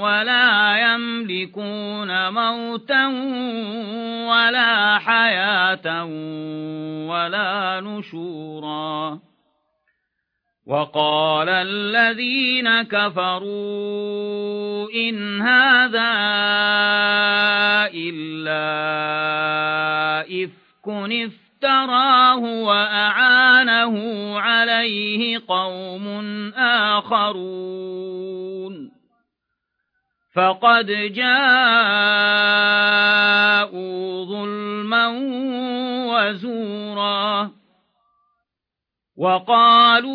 ولا يملكون موتا ولا حياة ولا نشورا. وقال الذين كفروا إن هذا إلا إفك افتراه وأعانه عليه قوم آخرون. فقد جاءوا ظلما وزورا وقالوا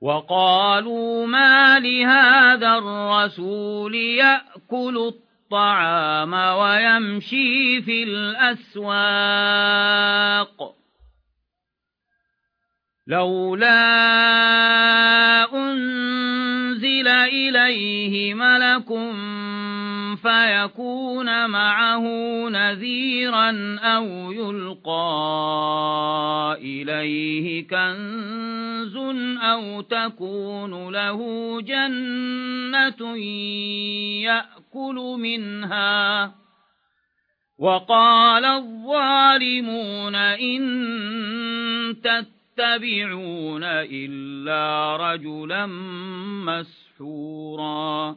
وقالوا ما لهذا الرسول يأكل الطعام ويمشي في الأسواق. لولا أنزل إليه ملك فيكون معه نذيرا أو يلقى إليه كنز أو تكون له جنة يأكل منها وقال الظالمون إن تتبعون إلا رجلا مسحورا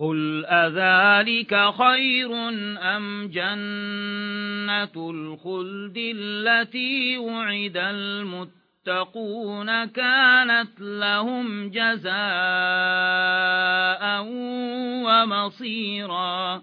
قل أذلك خير أم جنة الخلد التي وعد المتقون كانت لهم جزاء ومصيرا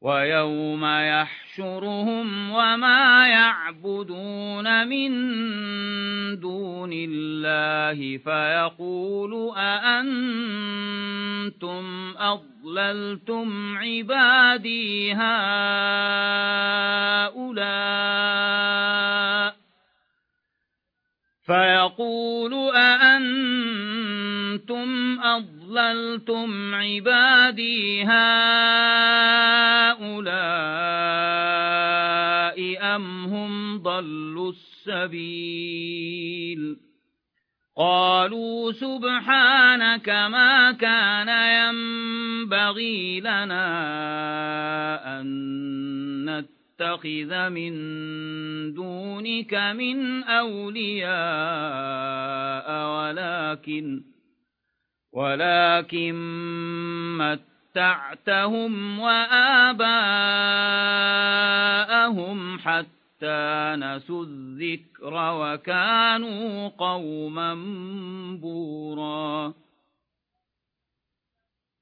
ويوم يحشرهم وما يعبدون من دون الله فيقول أأنتم أضللتم عبادي هؤلاء فيقول أأنتم أضللتم عبادي هؤلاء أم هم ضلوا السبيل؟ قالوا سبحانك ما كان ينبغي لنا أن نتخذ من دونك من أولياء ولكن ولكن متعتهم وآباءهم حتى نسوا الذكر وكانوا قوما بوراً.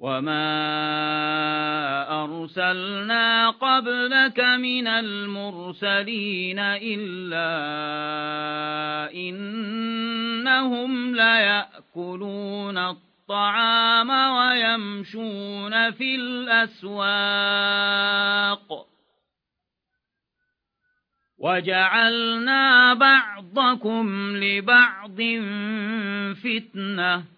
وما أرسلنا قبلك من المرسلين إلا إنهم ليأكلون الطعام ويمشون في الأسواق وجعلنا بعضكم لبعض فتنه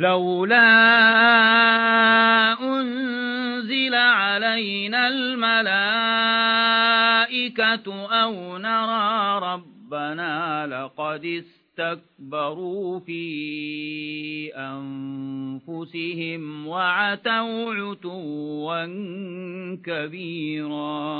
لولا أنزل علينا الملائكة أو نرى ربنا لقد استكبروا في أنفسهم وعتوا عتوا كبيراً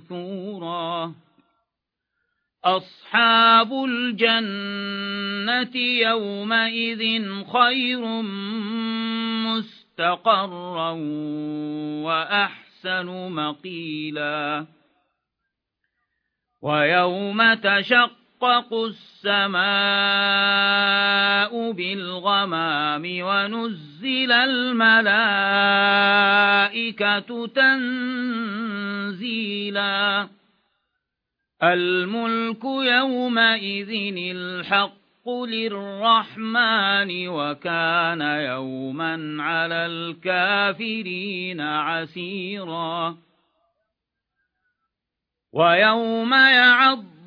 منثورا. أصحاب الجنة يومئذ خير مستقرا وأحسن مقيلا. ويوم تشقق السماء بالغمام ونزل الملائكة تنزيلا الملك يومئذ الحق للرحمن وكان يوما على الكافرين عسيرا ويوم يعض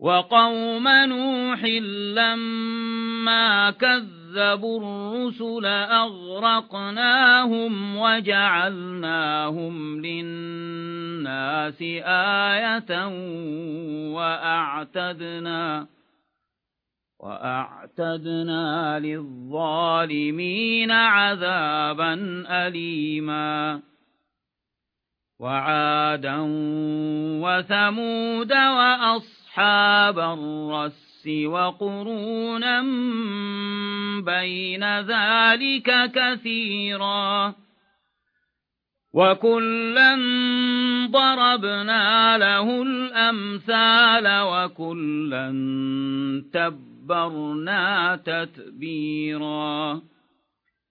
وقوم نوح لما كذبوا الرسل أغرقناهم وجعلناهم للناس آية وأعتدنا وأعتدنا للظالمين عذابا أليما وعادا وثمود وأصحاب أصحاب الرس وقرونا بين ذلك كثيرا وكلا ضربنا له الأمثال وكلا تبرنا تتبيرا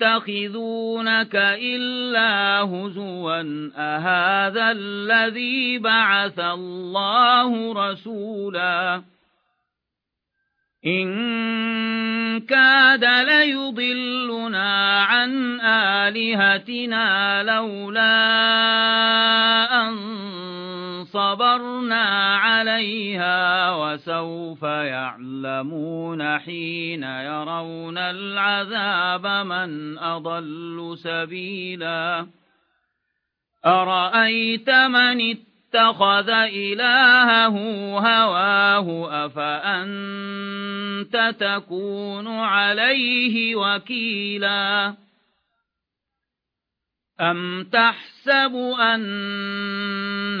يتخذونك إلا هزوا أهذا الذي بعث الله رسولا إن كاد ليضلنا عن آلهتنا لولا أن صبرنا عليها وسوف يعلمون حين يرون العذاب من أضل سبيلا. أرأيت من اتخذ إلهه هواه؟ أفأنت تكون عليه وكيلا؟ أم تحسب أن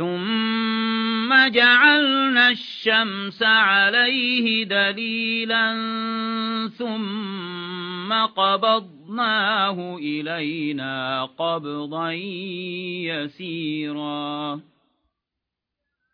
ثم جعلنا الشمس عليه دليلا ثم قبضناه إلينا قبضا يسيرا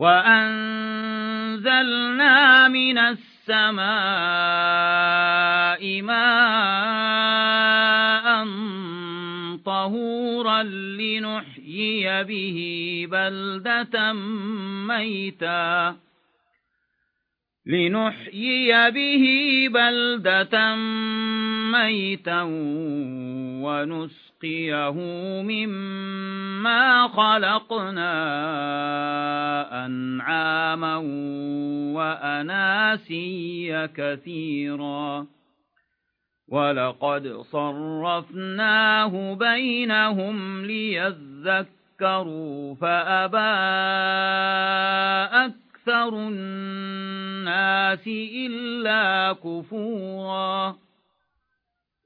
وأنزلنا من السماء ماء طهورا لنحيي به بلدة ميتا. لنحيي به بلدة ميتا ونسقيه مما خلقنا أنعاما وأناسيا كثيرا. ولقد صرفناه بينهم ليذكروا فأبى أكثر الناس إلا كفورا.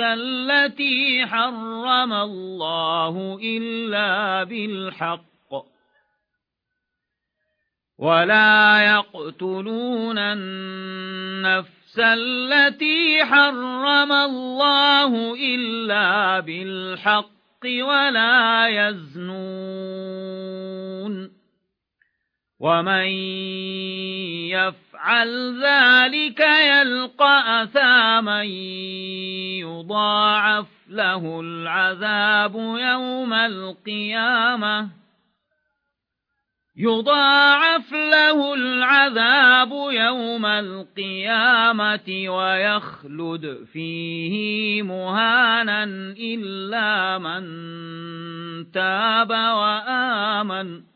التي حرم الله إلا بالحق ولا يقتلون النفس التي حرم الله إلا بالحق ولا يزنون ومن يفعل ذلك يلقى أثاما يضاعف له العذاب يوم القيامة يضاعف له العذاب يوم القيامة ويخلد فيه مهانا إلا من تاب وآمن